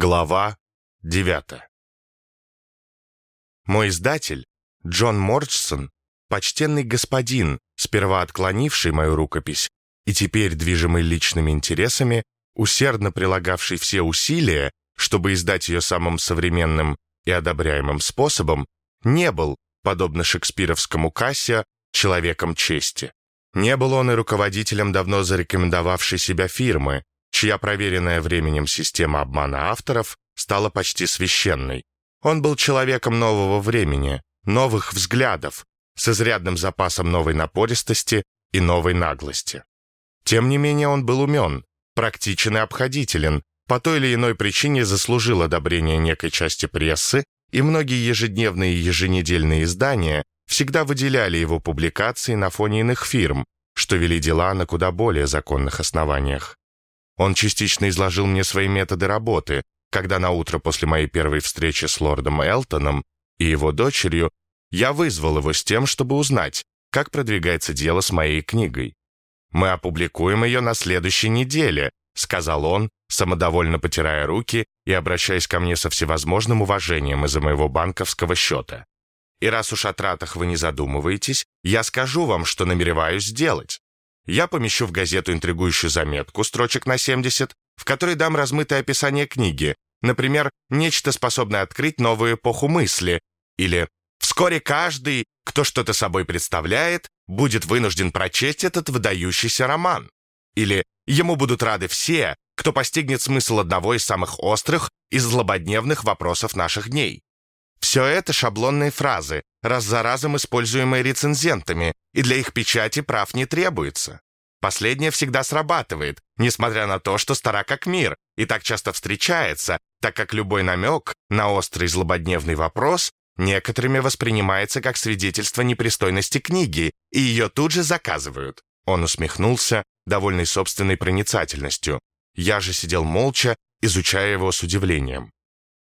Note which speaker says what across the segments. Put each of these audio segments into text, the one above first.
Speaker 1: Глава 9 Мой издатель, Джон Морчсон, почтенный господин, сперва отклонивший мою рукопись и теперь, движимый личными интересами, усердно прилагавший все усилия, чтобы издать ее самым современным и одобряемым способом, не был, подобно шекспировскому Кассия, человеком чести. Не был он и руководителем давно зарекомендовавшей себя фирмы, чья проверенная временем система обмана авторов стала почти священной. Он был человеком нового времени, новых взглядов, с изрядным запасом новой напористости и новой наглости. Тем не менее он был умен, практичен и обходителен, по той или иной причине заслужил одобрение некой части прессы, и многие ежедневные и еженедельные издания всегда выделяли его публикации на фоне иных фирм, что вели дела на куда более законных основаниях. Он частично изложил мне свои методы работы, когда на утро после моей первой встречи с лордом Элтоном и его дочерью я вызвал его с тем, чтобы узнать, как продвигается дело с моей книгой. «Мы опубликуем ее на следующей неделе», — сказал он, самодовольно потирая руки и обращаясь ко мне со всевозможным уважением из-за моего банковского счета. «И раз уж о тратах вы не задумываетесь, я скажу вам, что намереваюсь сделать. Я помещу в газету интригующую заметку, строчек на 70, в которой дам размытое описание книги, например, нечто способное открыть новую эпоху мысли, или «Вскоре каждый, кто что-то собой представляет, будет вынужден прочесть этот выдающийся роман», или «Ему будут рады все, кто постигнет смысл одного из самых острых и злободневных вопросов наших дней». Все это шаблонные фразы, раз за разом используемые рецензентами, и для их печати прав не требуется. Последнее всегда срабатывает, несмотря на то, что стара как мир, и так часто встречается, так как любой намек на острый злободневный вопрос некоторыми воспринимается как свидетельство непристойности книги, и ее тут же заказывают. Он усмехнулся, довольный собственной проницательностью. Я же сидел молча, изучая его с удивлением.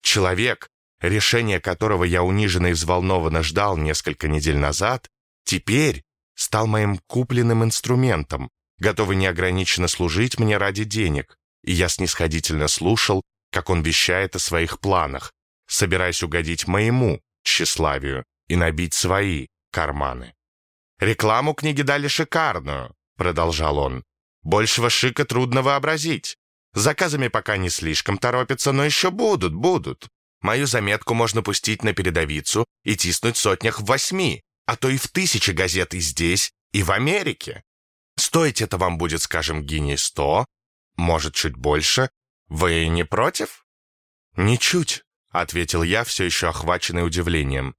Speaker 1: Человек, решение которого я униженно и взволнованно ждал несколько недель назад, теперь стал моим купленным инструментом, готовый неограниченно служить мне ради денег, и я снисходительно слушал, как он вещает о своих планах, собираясь угодить моему тщеславию и набить свои карманы. «Рекламу книги дали шикарную», — продолжал он. «Большего шика трудно вообразить. Заказами пока не слишком торопятся, но еще будут, будут. Мою заметку можно пустить на передовицу и тиснуть сотнях в восьми, а то и в тысячи газет и здесь, и в Америке. Стоить это вам будет, скажем, гиней сто, может, чуть больше. Вы не против? Ничуть, ответил я, все еще охваченный удивлением.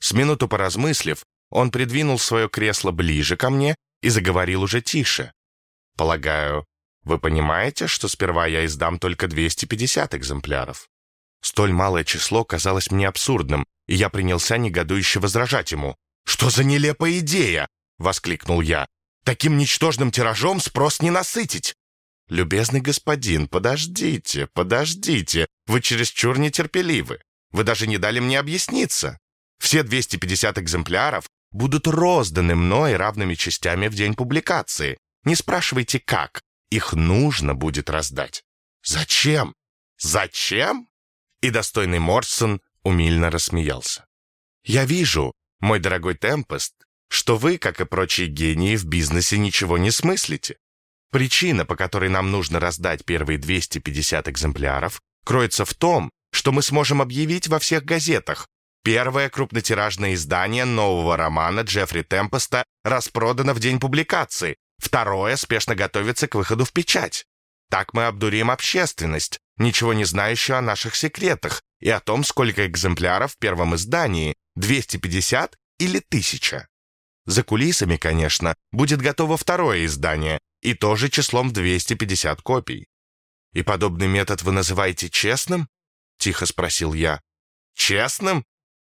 Speaker 1: С минуту поразмыслив, он придвинул свое кресло ближе ко мне и заговорил уже тише. Полагаю, вы понимаете, что сперва я издам только 250 экземпляров? Столь малое число казалось мне абсурдным, и я принялся негодующе возражать ему. «Что за нелепая идея?» — воскликнул я. «Таким ничтожным тиражом спрос не насытить!» «Любезный господин, подождите, подождите, вы чересчур нетерпеливы. Вы даже не дали мне объясниться. Все 250 экземпляров будут розданы мной равными частями в день публикации. Не спрашивайте, как. Их нужно будет раздать. Зачем? Зачем? И достойный Морсон умильно рассмеялся. «Я вижу, мой дорогой Темпест, что вы, как и прочие гении, в бизнесе ничего не смыслите. Причина, по которой нам нужно раздать первые 250 экземпляров, кроется в том, что мы сможем объявить во всех газетах, первое крупнотиражное издание нового романа Джеффри Темпеста распродано в день публикации, второе спешно готовится к выходу в печать. Так мы обдурим общественность, ничего не знающую о наших секретах, и о том, сколько экземпляров в первом издании, 250 или 1000. За кулисами, конечно, будет готово второе издание, и тоже числом 250 копий. «И подобный метод вы называете честным?» — тихо спросил я. «Честным?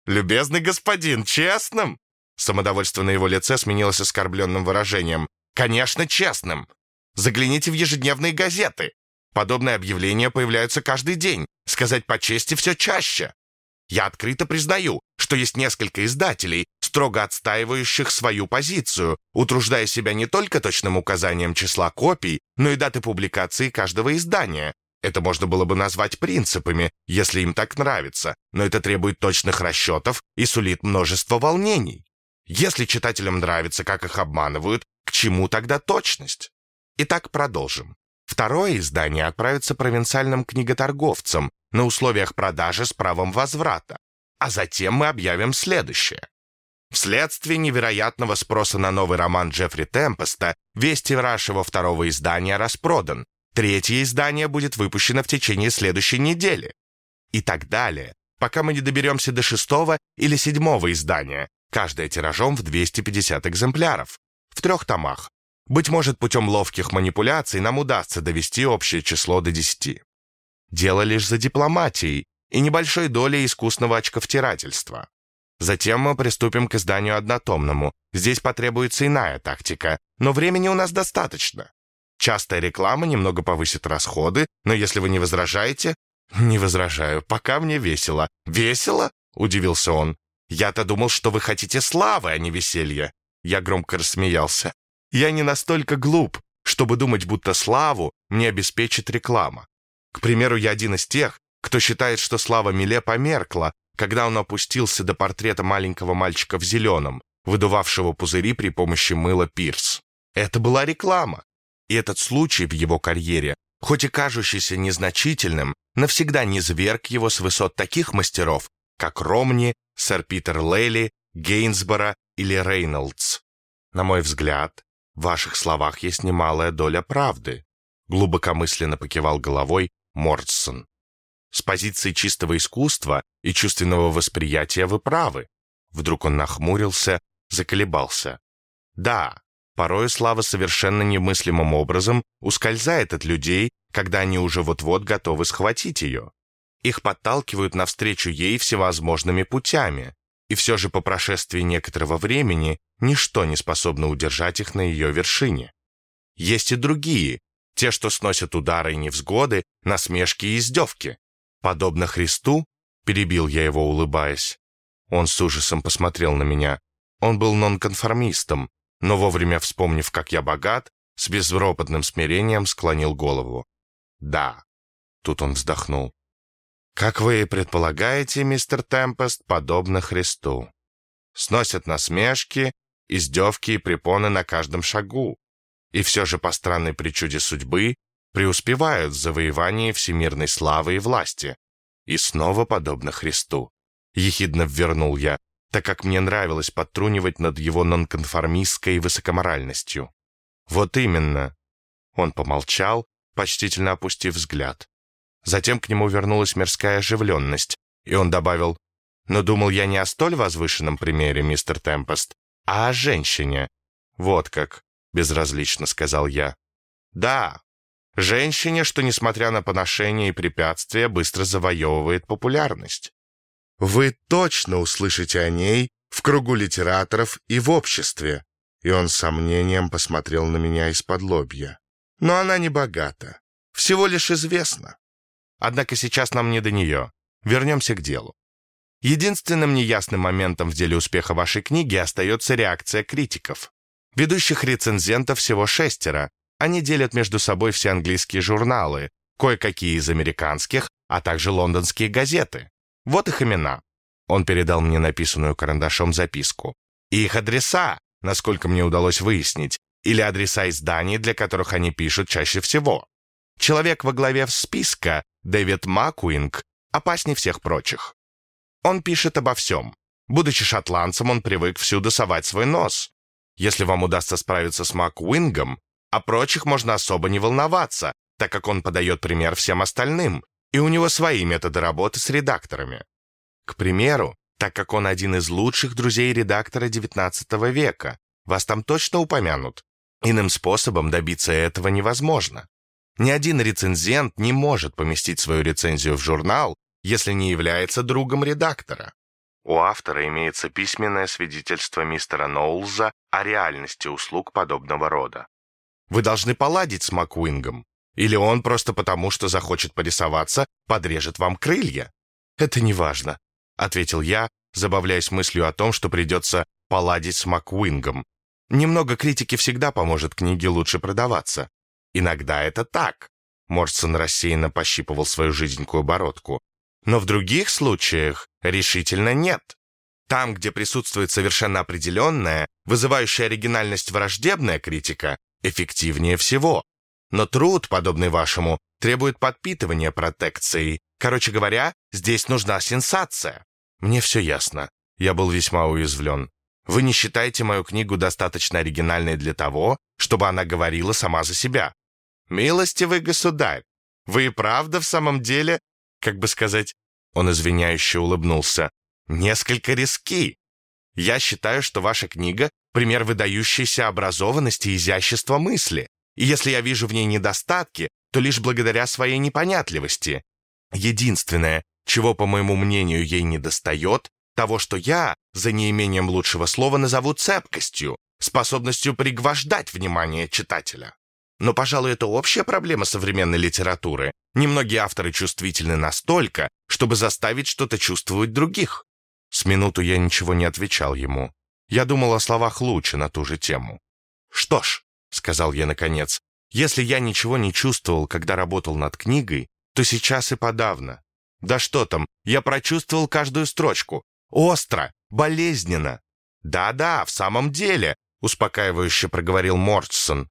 Speaker 1: Любезный господин, честным?» Самодовольство на его лице сменилось оскорбленным выражением. «Конечно, честным. Загляните в ежедневные газеты. Подобные объявления появляются каждый день. Сказать по чести все чаще. Я открыто признаю, что есть несколько издателей, строго отстаивающих свою позицию, утруждая себя не только точным указанием числа копий, но и даты публикации каждого издания. Это можно было бы назвать принципами, если им так нравится, но это требует точных расчетов и сулит множество волнений. Если читателям нравится, как их обманывают, к чему тогда точность? Итак, продолжим. Второе издание отправится провинциальным книготорговцам на условиях продажи с правом возврата. А затем мы объявим следующее. Вследствие невероятного спроса на новый роман Джеффри Темпеста, весь тираж его второго издания распродан. Третье издание будет выпущено в течение следующей недели. И так далее, пока мы не доберемся до шестого или седьмого издания, каждое тиражом в 250 экземпляров, в трех томах. Быть может, путем ловких манипуляций нам удастся довести общее число до 10. Дело лишь за дипломатией и небольшой долей искусного очковтирательства. Затем мы приступим к изданию однотомному. Здесь потребуется иная тактика, но времени у нас достаточно. Частая реклама немного повысит расходы, но если вы не возражаете... Не возражаю, пока мне весело. Весело? Удивился он. Я-то думал, что вы хотите славы, а не веселья. Я громко рассмеялся. Я не настолько глуп, чтобы думать, будто славу мне обеспечит реклама. К примеру, я один из тех, кто считает, что слава Миле померкла, когда он опустился до портрета маленького мальчика в зеленом, выдувавшего пузыри при помощи мыла Пирс. Это была реклама. И этот случай в его карьере, хоть и кажущийся незначительным, навсегда не зверг его с высот таких мастеров, как Ромни, сэр Питер Лейли, Гейнсборо или Рейнольдс. На мой взгляд, в ваших словах есть немалая доля правды, глубокомысленно покивал головой Мордсон. С позиции чистого искусства и чувственного восприятия вы правы. Вдруг он нахмурился, заколебался. Да, порой слава совершенно немыслимым образом ускользает от людей, когда они уже вот-вот готовы схватить ее. Их подталкивают навстречу ей всевозможными путями, и все же по прошествии некоторого времени ничто не способно удержать их на ее вершине. Есть и другие, те, что сносят удары и невзгоды, насмешки и издевки. Подобно Христу, перебил я его, улыбаясь. Он с ужасом посмотрел на меня. Он был нонконформистом, но вовремя вспомнив, как я богат, с безропотным смирением склонил голову. «Да». Тут он вздохнул. «Как вы и предполагаете, мистер Темпест, подобно Христу. Сносят насмешки, издевки и препоны на каждом шагу. И все же по странной причуде судьбы преуспевают в завоевании всемирной славы и власти. И снова подобно Христу. Ехидно ввернул я, так как мне нравилось подтрунивать над его нонконформистской высокоморальностью. Вот именно. Он помолчал, почтительно опустив взгляд. Затем к нему вернулась мирская оживленность, и он добавил, «Но думал я не о столь возвышенном примере, мистер Темпест, а о женщине». «Вот как», — безразлично сказал я. «Да, Женщине, что, несмотря на поношения и препятствия, быстро завоевывает популярность. Вы точно услышите о ней в кругу литераторов и в обществе. И он с сомнением посмотрел на меня из-под лобья. Но она не богата. Всего лишь известна. Однако сейчас нам не до нее. Вернемся к делу. Единственным неясным моментом в деле успеха вашей книги остается реакция критиков. Ведущих рецензентов всего шестеро, они делят между собой все английские журналы, кое-какие из американских, а также лондонские газеты. Вот их имена. Он передал мне написанную карандашом записку. И их адреса, насколько мне удалось выяснить, или адреса изданий, для которых они пишут чаще всего. Человек во главе списка, Дэвид Макуинг, опаснее всех прочих. Он пишет обо всем. Будучи шотландцем, он привык всюду совать свой нос. Если вам удастся справиться с Макуингом, о прочих можно особо не волноваться, так как он подает пример всем остальным, и у него свои методы работы с редакторами. К примеру, так как он один из лучших друзей редактора XIX века, вас там точно упомянут. Иным способом добиться этого невозможно. Ни один рецензент не может поместить свою рецензию в журнал, если не является другом редактора. У автора имеется письменное свидетельство мистера Ноулза о реальности услуг подобного рода. Вы должны поладить с Макуингом. Или он просто потому, что захочет порисоваться, подрежет вам крылья. Это не важно, ответил я, забавляясь мыслью о том, что придется поладить с Макуингом. Немного критики всегда поможет книге лучше продаваться. Иногда это так. Морсон рассеянно пощипывал свою жизненькую бородку. Но в других случаях решительно нет. Там, где присутствует совершенно определенная, вызывающая оригинальность враждебная критика, эффективнее всего. Но труд, подобный вашему, требует подпитывания протекцией. Короче говоря, здесь нужна сенсация. Мне все ясно. Я был весьма уязвлен. Вы не считаете мою книгу достаточно оригинальной для того, чтобы она говорила сама за себя. Милостивый государь, вы и правда в самом деле, как бы сказать, он извиняюще улыбнулся, несколько риски. Я считаю, что ваша книга — пример выдающейся образованности и изящества мысли. И если я вижу в ней недостатки, то лишь благодаря своей непонятливости. Единственное, чего, по моему мнению, ей недостает, того, что я, за неимением лучшего слова, назову цепкостью, способностью пригвождать внимание читателя. Но, пожалуй, это общая проблема современной литературы. Немногие авторы чувствительны настолько, чтобы заставить что-то чувствовать других. С минуту я ничего не отвечал ему. Я думал о словах Луча на ту же тему. «Что ж», — сказал я наконец, «если я ничего не чувствовал, когда работал над книгой, то сейчас и подавно. Да что там, я прочувствовал каждую строчку. Остро, болезненно. Да-да, в самом деле, успокаивающе проговорил Мортсон.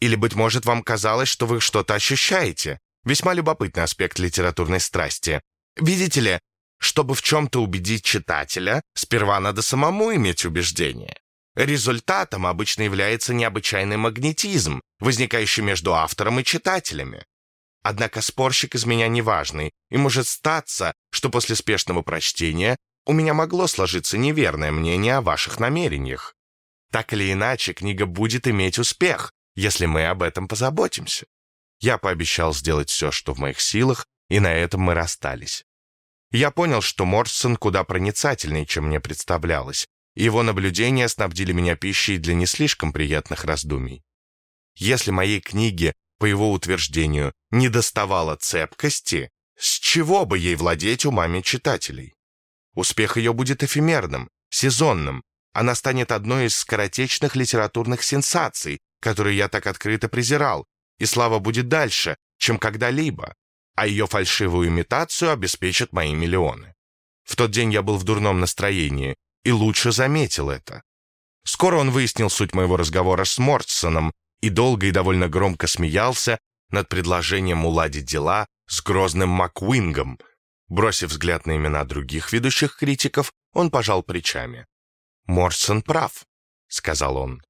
Speaker 1: Или, быть может, вам казалось, что вы что-то ощущаете? Весьма любопытный аспект литературной страсти. Видите ли, чтобы в чем-то убедить читателя, сперва надо самому иметь убеждение. Результатом обычно является необычайный магнетизм, возникающий между автором и читателями. Однако спорщик из меня неважный, и может статься, что после спешного прочтения у меня могло сложиться неверное мнение о ваших намерениях. Так или иначе, книга будет иметь успех, если мы об этом позаботимся. Я пообещал сделать все, что в моих силах, и на этом мы расстались. Я понял, что Морсон куда проницательнее, чем мне представлялось, его наблюдения снабдили меня пищей для не слишком приятных раздумий. Если моей книге, по его утверждению, не доставало цепкости, с чего бы ей владеть умами читателей? Успех ее будет эфемерным, сезонным. Она станет одной из скоротечных литературных сенсаций, которые я так открыто презирал, и слава будет дальше, чем когда-либо а ее фальшивую имитацию обеспечат мои миллионы. В тот день я был в дурном настроении и лучше заметил это. Скоро он выяснил суть моего разговора с Мортсоном и долго и довольно громко смеялся над предложением уладить дела с грозным Маквингом. Бросив взгляд на имена других ведущих критиков, он пожал плечами. «Морсон прав», — сказал он.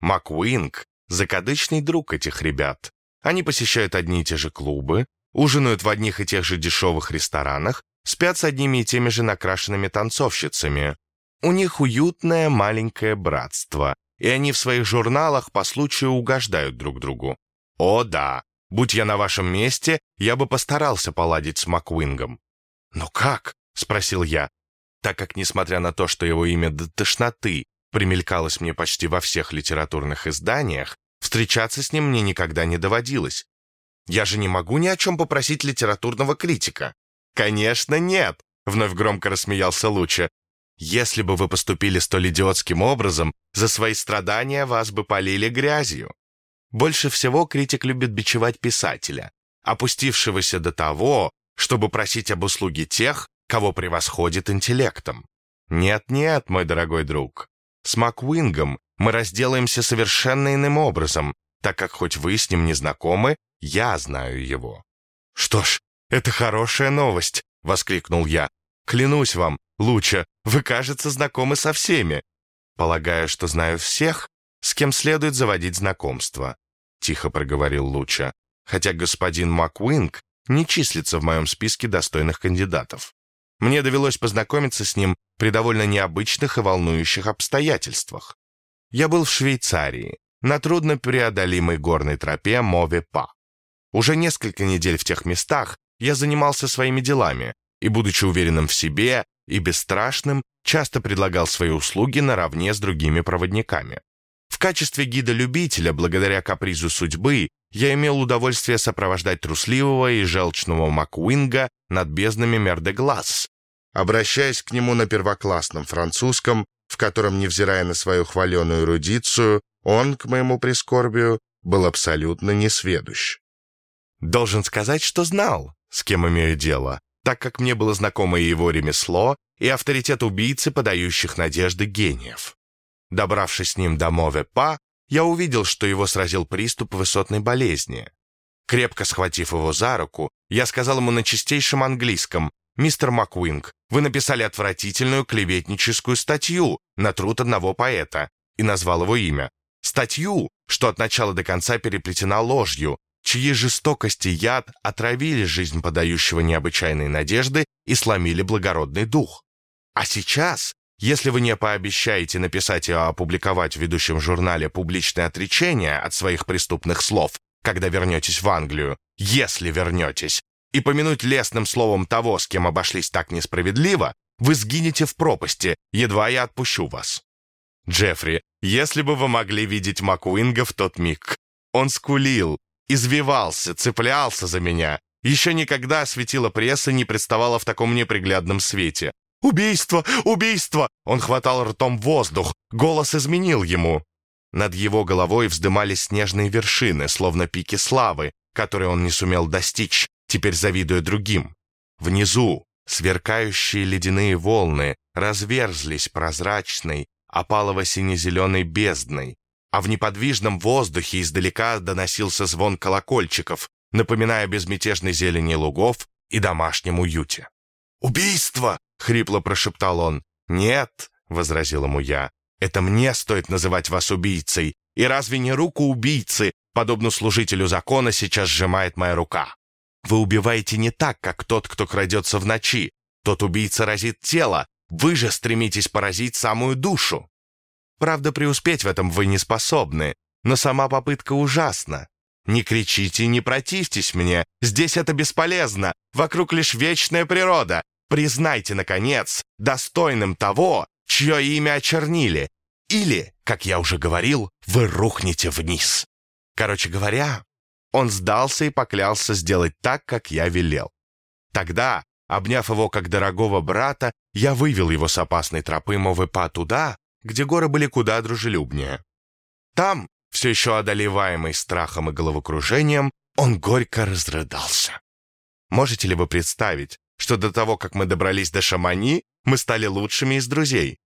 Speaker 1: «Маквинг — закадычный друг этих ребят. Они посещают одни и те же клубы, ужинают в одних и тех же дешевых ресторанах, спят с одними и теми же накрашенными танцовщицами. У них уютное маленькое братство, и они в своих журналах по случаю угождают друг другу. О да, будь я на вашем месте, я бы постарался поладить с Маквингом. «Но как?» — спросил я, так как, несмотря на то, что его имя до тошноты примелькалось мне почти во всех литературных изданиях, встречаться с ним мне никогда не доводилось. Я же не могу ни о чем попросить литературного критика. Конечно, нет, вновь громко рассмеялся Луча. Если бы вы поступили столь идиотским образом, за свои страдания вас бы полили грязью. Больше всего критик любит бичевать писателя, опустившегося до того, чтобы просить об услуге тех, кого превосходит интеллектом. Нет-нет, мой дорогой друг, с Маквингом мы разделаемся совершенно иным образом, так как хоть вы с ним не знакомы, я знаю его». «Что ж, это хорошая новость», — воскликнул я. «Клянусь вам, Луча, вы, кажется, знакомы со всеми». «Полагаю, что знаю всех, с кем следует заводить знакомство», — тихо проговорил Луча, хотя господин Маквинг не числится в моем списке достойных кандидатов. Мне довелось познакомиться с ним при довольно необычных и волнующих обстоятельствах. Я был в Швейцарии, на труднопреодолимой горной тропе Мове-Па. Уже несколько недель в тех местах я занимался своими делами и, будучи уверенным в себе и бесстрашным, часто предлагал свои услуги наравне с другими проводниками. В качестве гида-любителя, благодаря капризу судьбы, я имел удовольствие сопровождать трусливого и желчного Макуинга над безднами Мердегласс, обращаясь к нему на первоклассном французском, в котором, невзирая на свою хваленую эрудицию, он, к моему прискорбию, был абсолютно несведущ. Должен сказать, что знал, с кем имею дело, так как мне было знакомо и его ремесло, и авторитет убийцы, подающих надежды гениев. Добравшись с ним до Мове-Па, я увидел, что его сразил приступ высотной болезни. Крепко схватив его за руку, я сказал ему на чистейшем английском, «Мистер Маквинг, вы написали отвратительную клеветническую статью на труд одного поэта» и назвал его имя. Статью, что от начала до конца переплетена ложью, чьи жестокости яд отравили жизнь подающего необычайной надежды и сломили благородный дух. А сейчас, если вы не пообещаете написать и опубликовать в ведущем журнале публичное отречение от своих преступных слов, когда вернетесь в Англию, если вернетесь, и помянуть лестным словом того, с кем обошлись так несправедливо, вы сгинете в пропасти, едва я отпущу вас. Джеффри, если бы вы могли видеть Макуинга в тот миг. Он скулил, извивался, цеплялся за меня. Еще никогда светило прессы не представало в таком неприглядном свете. «Убийство! Убийство!» Он хватал ртом воздух, голос изменил ему. Над его головой вздымались снежные вершины, словно пики славы, которые он не сумел достичь, теперь завидуя другим. Внизу сверкающие ледяные волны разверзлись прозрачной, опалово-сине-зеленой бездной, а в неподвижном воздухе издалека доносился звон колокольчиков, напоминая безмятежной зелени лугов и домашнем уюте. «Убийство!» — хрипло прошептал он. «Нет», — возразил ему я, это мне стоит называть вас убийцей. И разве не руку убийцы, подобно служителю закона, сейчас сжимает моя рука? Вы убиваете не так, как тот, кто крадется в ночи. Тот убийца разит тело, вы же стремитесь поразить самую душу. Правда, преуспеть в этом вы не способны, но сама попытка ужасна. Не кричите, не противьтесь мне, здесь это бесполезно, вокруг лишь вечная природа. Признайте, наконец, достойным того, чье имя очернили, или, как я уже говорил, вы рухнете вниз. Короче говоря, он сдался и поклялся сделать так, как я велел. Тогда, обняв его как дорогого брата, я вывел его с опасной тропы Мовыпа туда, где горы были куда дружелюбнее. Там, все еще одолеваемый страхом и головокружением, он горько разрыдался. Можете ли вы представить, что до того, как мы добрались до Шамани, мы стали лучшими из друзей.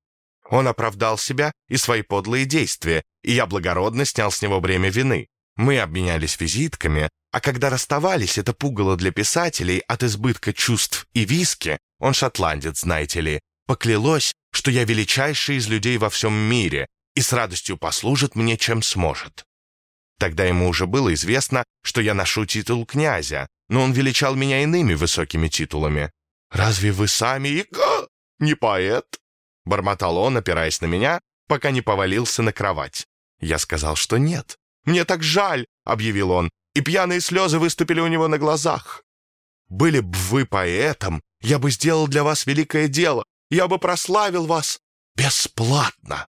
Speaker 1: Он оправдал себя и свои подлые действия, и я благородно снял с него бремя вины. Мы обменялись визитками, а когда расставались, это пугало для писателей от избытка чувств и виски, он шотландец, знаете ли, поклялось, что я величайший из людей во всем мире и с радостью послужит мне, чем сможет. Тогда ему уже было известно, что я ношу титул князя, но он величал меня иными высокими титулами. «Разве вы сами и не поэт?» Бормотал он, опираясь на меня, пока не повалился на кровать. Я сказал, что нет. «Мне так жаль!» — объявил он, и пьяные слезы выступили у него на глазах. «Были бы вы поэтом, я бы сделал для вас великое дело, я бы прославил вас бесплатно!»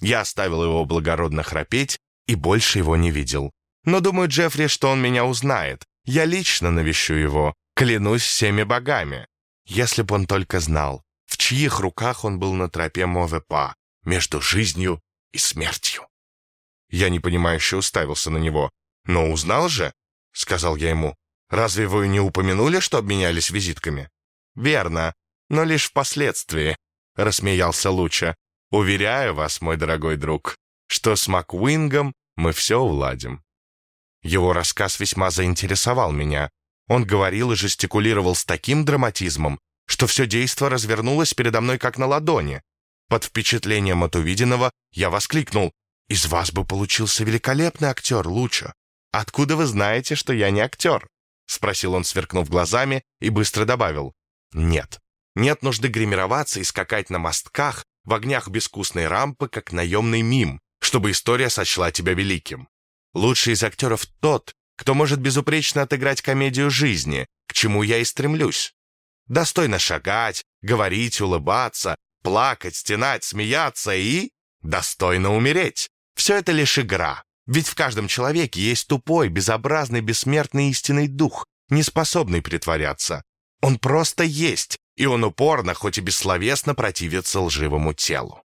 Speaker 1: Я оставил его благородно храпеть и больше его не видел. Но думаю, Джеффри, что он меня узнает. Я лично навещу его, клянусь всеми богами. Если бы он только знал, в чьих руках он был на тропе Мовепа, между жизнью и смертью. Я непонимающе уставился на него. «Но узнал же?» — сказал я ему. «Разве вы не упомянули, что обменялись визитками?» «Верно, но лишь впоследствии», — рассмеялся Луча. «Уверяю вас, мой дорогой друг, что с Маквингом мы все уладим». Его рассказ весьма заинтересовал меня. Он говорил и жестикулировал с таким драматизмом, что все действо развернулось передо мной как на ладони. Под впечатлением от увиденного я воскликнул. «Из вас бы получился великолепный актер, Лучо. Откуда вы знаете, что я не актер?» Спросил он, сверкнув глазами, и быстро добавил. «Нет. Нет нужды гримироваться и скакать на мостках в огнях безвкусной рампы, как наемный мим, чтобы история сочла тебя великим. Лучший из актеров тот, кто может безупречно отыграть комедию жизни, к чему я и стремлюсь. Достойно шагать, говорить, улыбаться, плакать, стенать, смеяться и... достойно умереть. Все это лишь игра. Ведь в каждом человеке есть тупой, безобразный, бессмертный истинный дух, не способный притворяться. Он просто есть, и он упорно, хоть и бессловесно, противится лживому телу.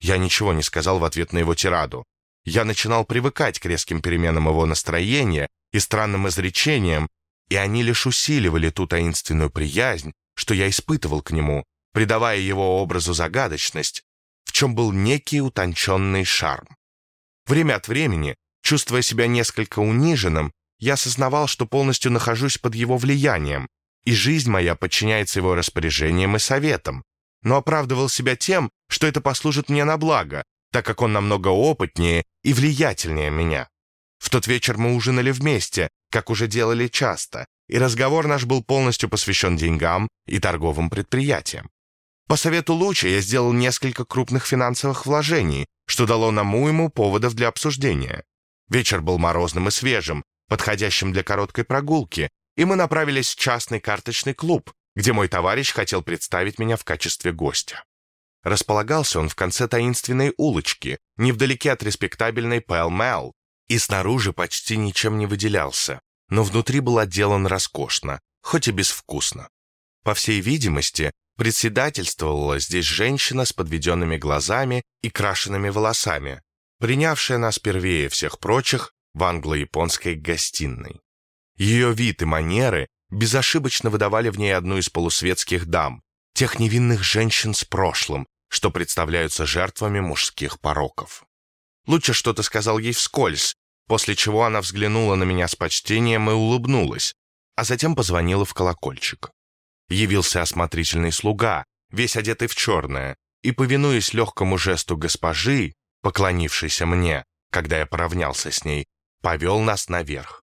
Speaker 1: Я ничего не сказал в ответ на его тираду. Я начинал привыкать к резким переменам его настроения и странным изречением, и они лишь усиливали ту таинственную приязнь, что я испытывал к нему, придавая его образу загадочность, в чем был некий утонченный шарм. Время от времени, чувствуя себя несколько униженным, я осознавал, что полностью нахожусь под его влиянием, и жизнь моя подчиняется его распоряжениям и советам, но оправдывал себя тем, что это послужит мне на благо, так как он намного опытнее и влиятельнее меня. В тот вечер мы ужинали вместе, как уже делали часто, и разговор наш был полностью посвящен деньгам и торговым предприятиям. По совету Луча я сделал несколько крупных финансовых вложений, что дало нам уйму поводов для обсуждения. Вечер был морозным и свежим, подходящим для короткой прогулки, и мы направились в частный карточный клуб, где мой товарищ хотел представить меня в качестве гостя. Располагался он в конце таинственной улочки, невдалеке от респектабельной Пэл Мэл, и снаружи почти ничем не выделялся, но внутри был отделан роскошно, хоть и безвкусно. По всей видимости, председательствовала здесь женщина с подведенными глазами и крашенными волосами, принявшая нас первее всех прочих в англо-японской гостиной. Ее вид и манеры безошибочно выдавали в ней одну из полусветских дам, тех невинных женщин с прошлым, что представляются жертвами мужских пороков. Лучше что-то сказал ей вскользь, после чего она взглянула на меня с почтением и улыбнулась, а затем позвонила в колокольчик. Явился осмотрительный слуга, весь одетый в черное, и, повинуясь легкому жесту госпожи, поклонившейся мне, когда я поравнялся с ней, повел нас наверх.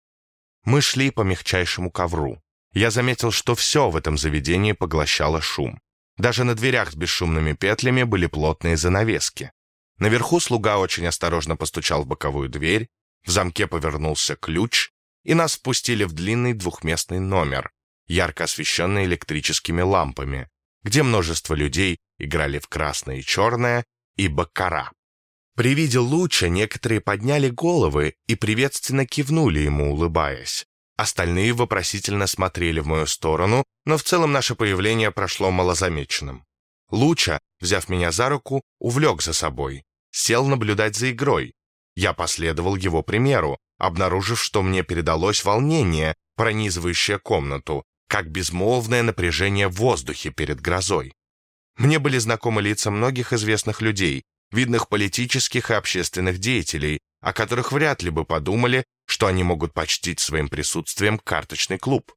Speaker 1: Мы шли по мягчайшему ковру. Я заметил, что все в этом заведении поглощало шум. Даже на дверях с бесшумными петлями были плотные занавески. Наверху слуга очень осторожно постучал в боковую дверь, в замке повернулся ключ, и нас впустили в длинный двухместный номер, ярко освещенный электрическими лампами, где множество людей играли в красное и черное и баккара. При виде луча некоторые подняли головы и приветственно кивнули ему, улыбаясь. Остальные вопросительно смотрели в мою сторону, но в целом наше появление прошло малозамеченным. Луча, взяв меня за руку, увлек за собой, сел наблюдать за игрой. Я последовал его примеру, обнаружив, что мне передалось волнение, пронизывающее комнату, как безмолвное напряжение в воздухе перед грозой. Мне были знакомы лица многих известных людей, видных политических и общественных деятелей, о которых вряд ли бы подумали, что они могут почтить своим присутствием карточный клуб.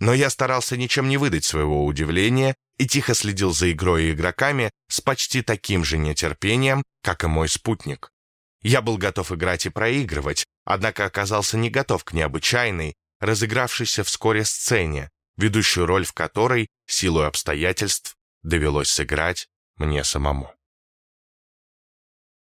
Speaker 1: Но я старался ничем не выдать своего удивления и тихо следил за игрой и игроками с почти таким же нетерпением, как и мой спутник. Я был готов играть и проигрывать, однако оказался не готов к необычайной, разыгравшейся вскоре сцене, ведущую роль в которой, силой обстоятельств, довелось сыграть мне самому.